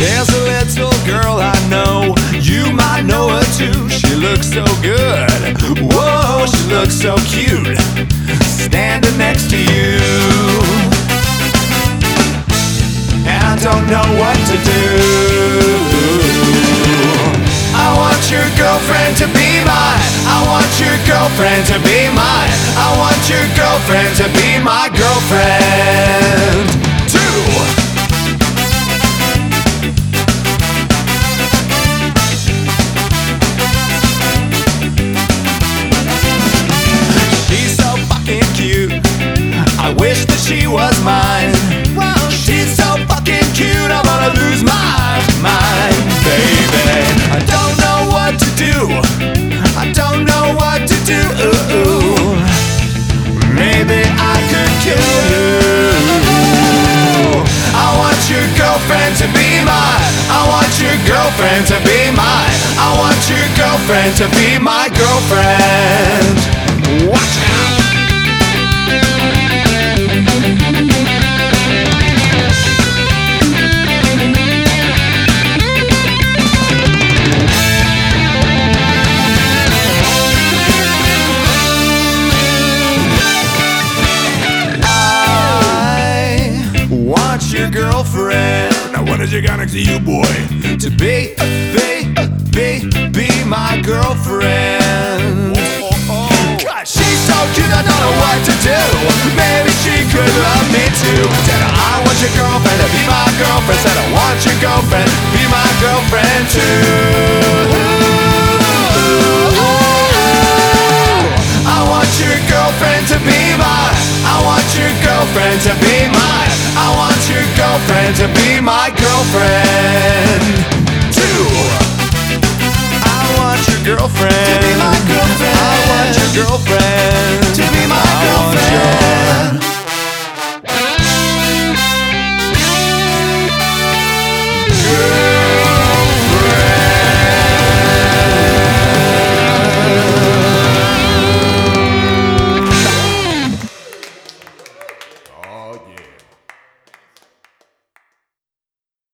There's a little girl I know, you might know her too. She looks so good, whoa, she looks so cute, standing next to you. And I don't know what to do. I want your girlfriend to be mine. I want your girlfriend to be mine. I want your girlfriend to be my girlfriend. Was mine. Well, she's so fucking cute. I'm gonna lose my mind, baby. I don't know what to do. I don't know what to do. Maybe I could kill you. I want your girlfriend to be mine. I want your girlfriend to be mine. I want your girlfriend to be my girlfriend. Your girlfriend. Now what is it gonna to you, boy? To be, be, be, be my girlfriend. Oh, oh, oh. God, she's so cute, I don't know what to do. Maybe she could love me too. Said I want your girlfriend to be my girlfriend. Said I want your girlfriend to be my girlfriend too. I want your girlfriend to be mine. I want your girlfriend to be friend to be my girlfriend. Two. I want your girlfriend. To be my girlfriend. I want your girlfriend.